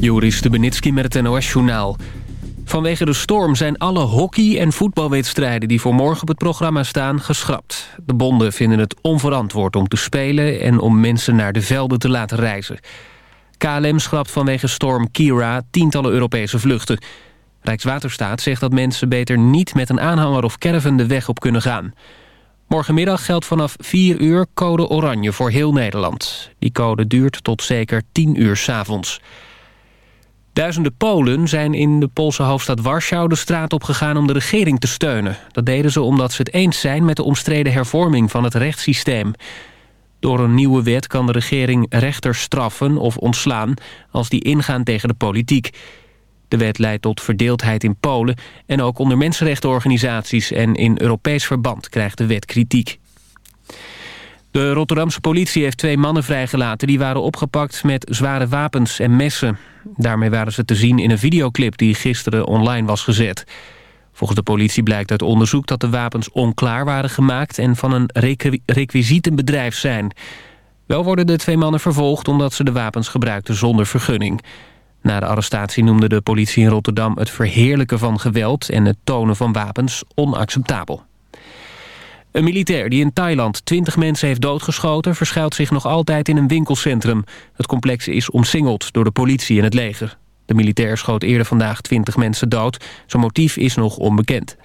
Joris Stubenitski met het NOS-journaal. Vanwege de storm zijn alle hockey- en voetbalwedstrijden... die voor morgen op het programma staan, geschrapt. De bonden vinden het onverantwoord om te spelen... en om mensen naar de velden te laten reizen. KLM schrapt vanwege storm Kira tientallen Europese vluchten. Rijkswaterstaat zegt dat mensen beter niet met een aanhanger of caravan de weg op kunnen gaan. Morgenmiddag geldt vanaf 4 uur code oranje voor heel Nederland. Die code duurt tot zeker 10 uur s'avonds. Duizenden Polen zijn in de Poolse hoofdstad Warschau de straat opgegaan om de regering te steunen. Dat deden ze omdat ze het eens zijn met de omstreden hervorming van het rechtssysteem. Door een nieuwe wet kan de regering rechters straffen of ontslaan als die ingaan tegen de politiek. De wet leidt tot verdeeldheid in Polen en ook onder mensenrechtenorganisaties en in Europees verband krijgt de wet kritiek. De Rotterdamse politie heeft twee mannen vrijgelaten... die waren opgepakt met zware wapens en messen. Daarmee waren ze te zien in een videoclip die gisteren online was gezet. Volgens de politie blijkt uit onderzoek dat de wapens onklaar waren gemaakt... en van een requisietenbedrijf zijn. Wel worden de twee mannen vervolgd omdat ze de wapens gebruikten zonder vergunning. Na de arrestatie noemde de politie in Rotterdam het verheerlijken van geweld... en het tonen van wapens onacceptabel. Een militair die in Thailand 20 mensen heeft doodgeschoten... verschuilt zich nog altijd in een winkelcentrum. Het complex is omsingeld door de politie en het leger. De militair schoot eerder vandaag 20 mensen dood. Zijn motief is nog onbekend.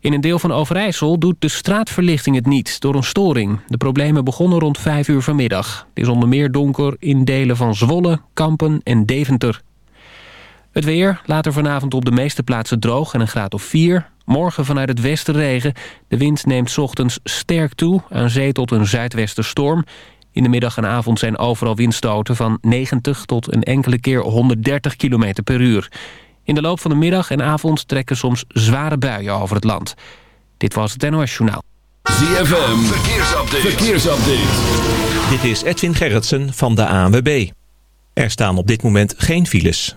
In een deel van Overijssel doet de straatverlichting het niet door een storing. De problemen begonnen rond 5 uur vanmiddag. Het is onder meer donker in delen van Zwolle, Kampen en Deventer. Het weer, later vanavond op de meeste plaatsen droog en een graad of 4. Morgen vanuit het westen regen. De wind neemt ochtends sterk toe, aan zee tot een zuidwesterstorm. In de middag en avond zijn overal windstoten van 90 tot een enkele keer 130 km per uur. In de loop van de middag en avond trekken soms zware buien over het land. Dit was het NOS Journaal. ZFM, verkeersupdate. verkeersupdate. Dit is Edwin Gerritsen van de ANWB. Er staan op dit moment geen files.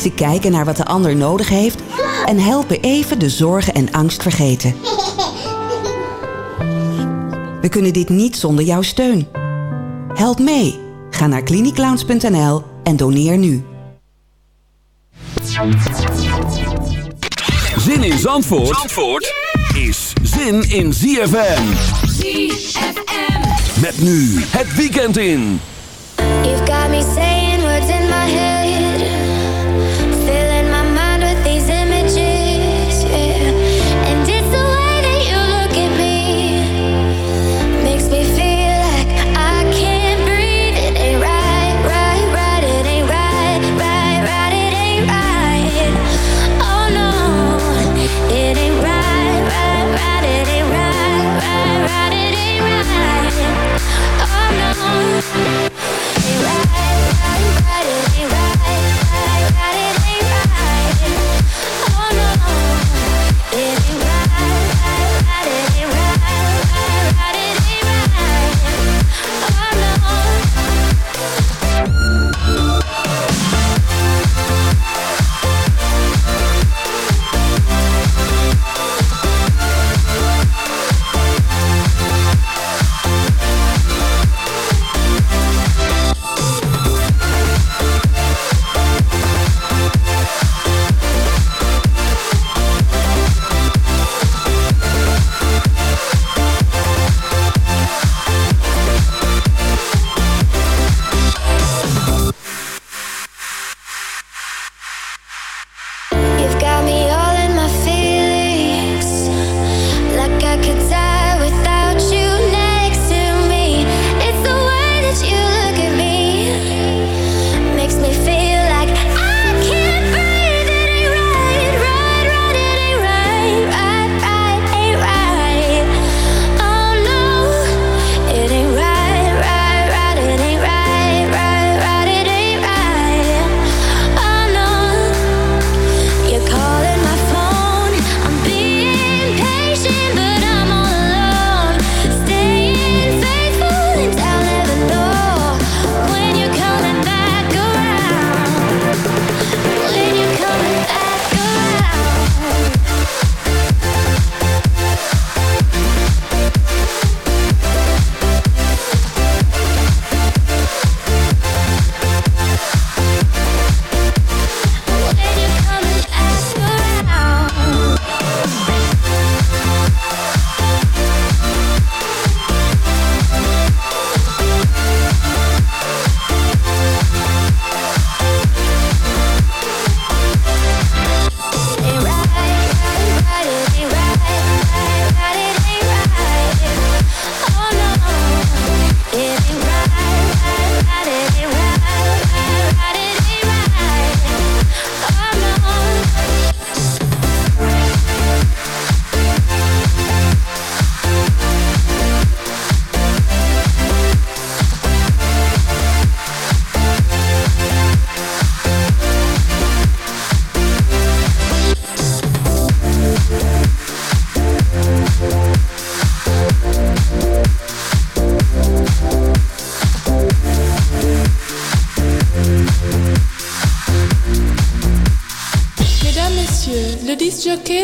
Ze kijken naar wat de ander nodig heeft en helpen even de zorgen en angst vergeten. We kunnen dit niet zonder jouw steun. Help mee. Ga naar cliniclowns.nl en doneer nu. Zin in Zandvoort, Zandvoort is zin in ZFM. ZFM. Met nu het weekend in. You've got me saying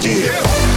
Yeah.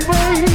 baby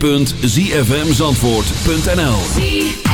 www.zfmzandvoort.nl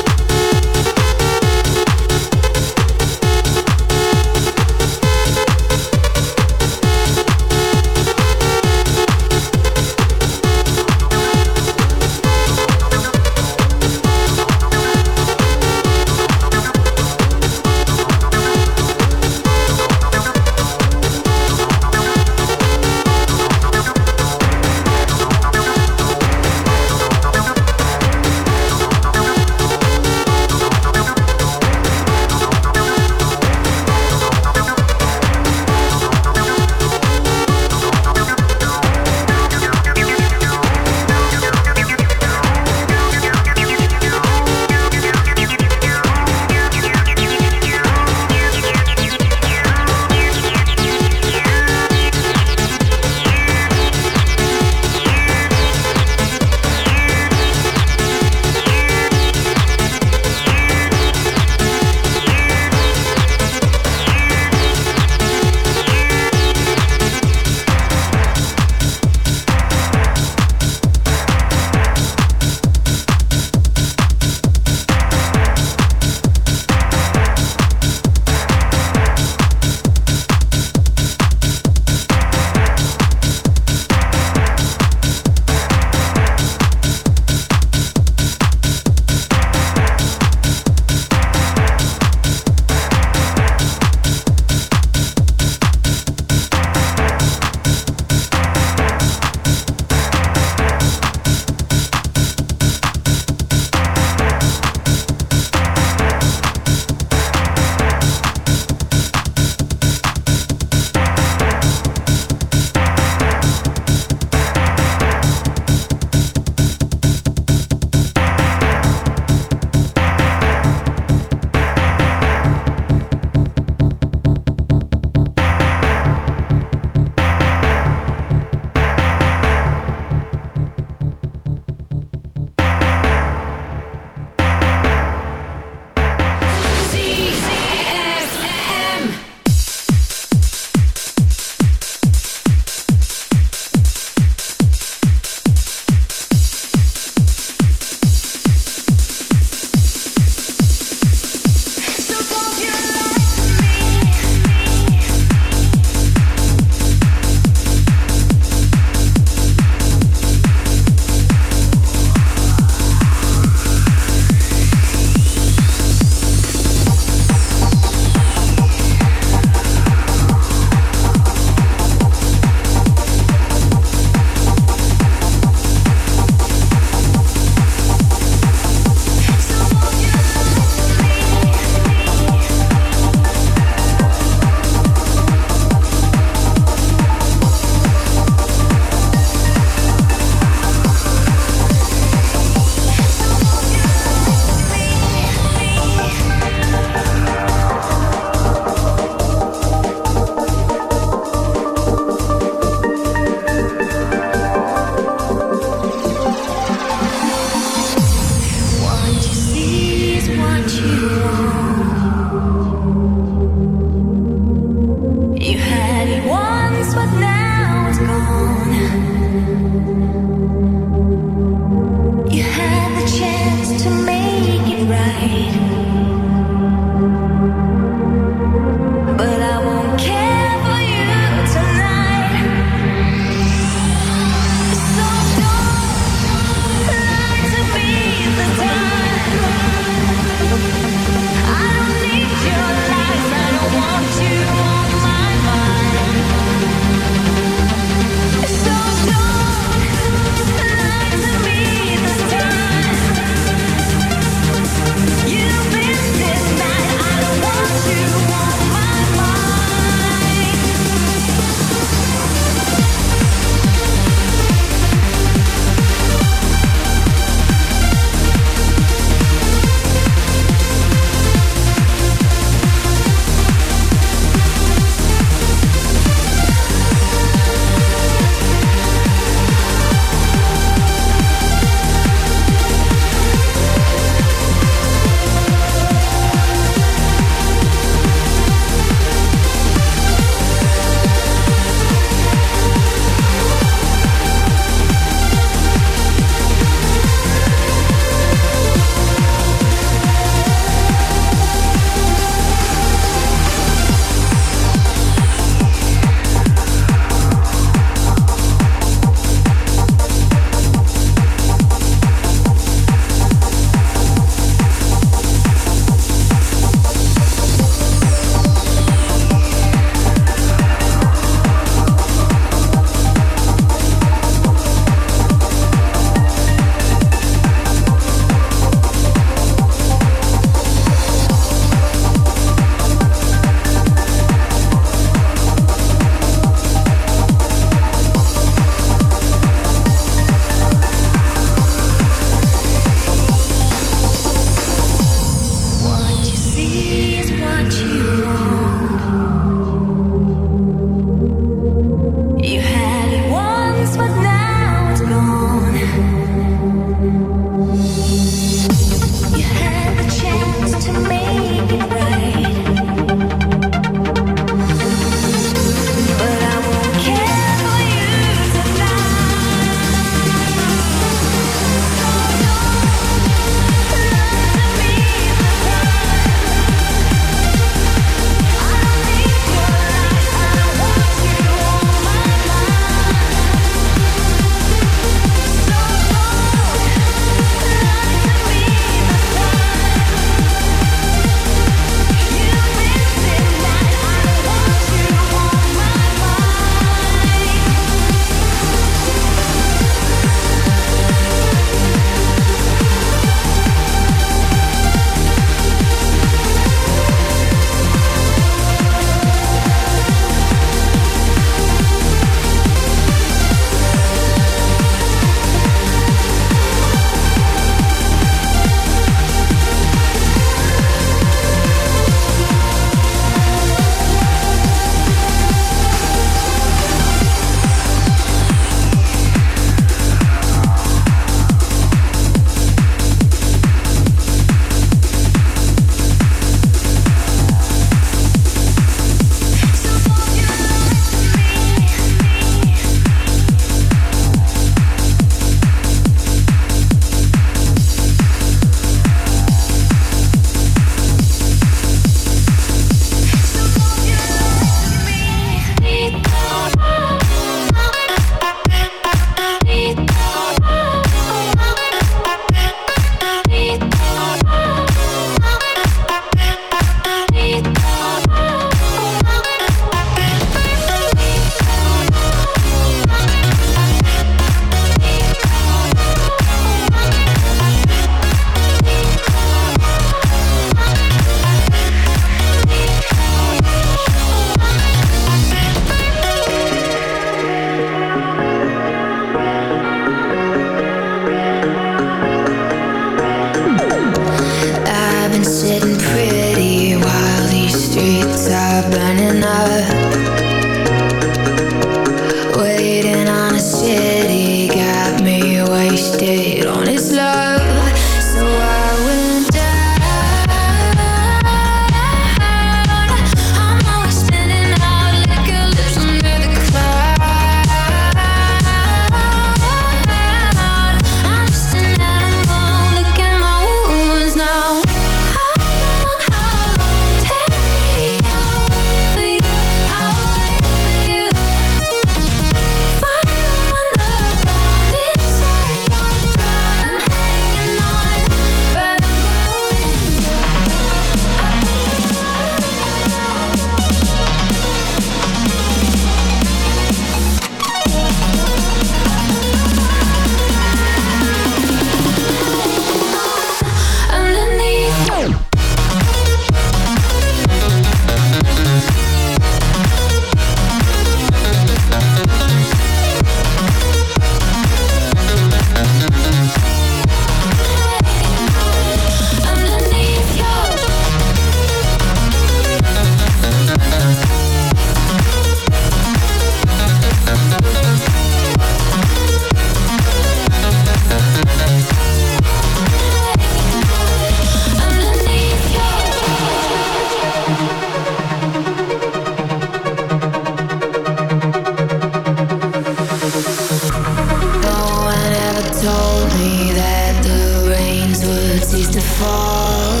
fall.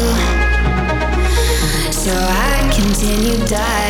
So I continue diving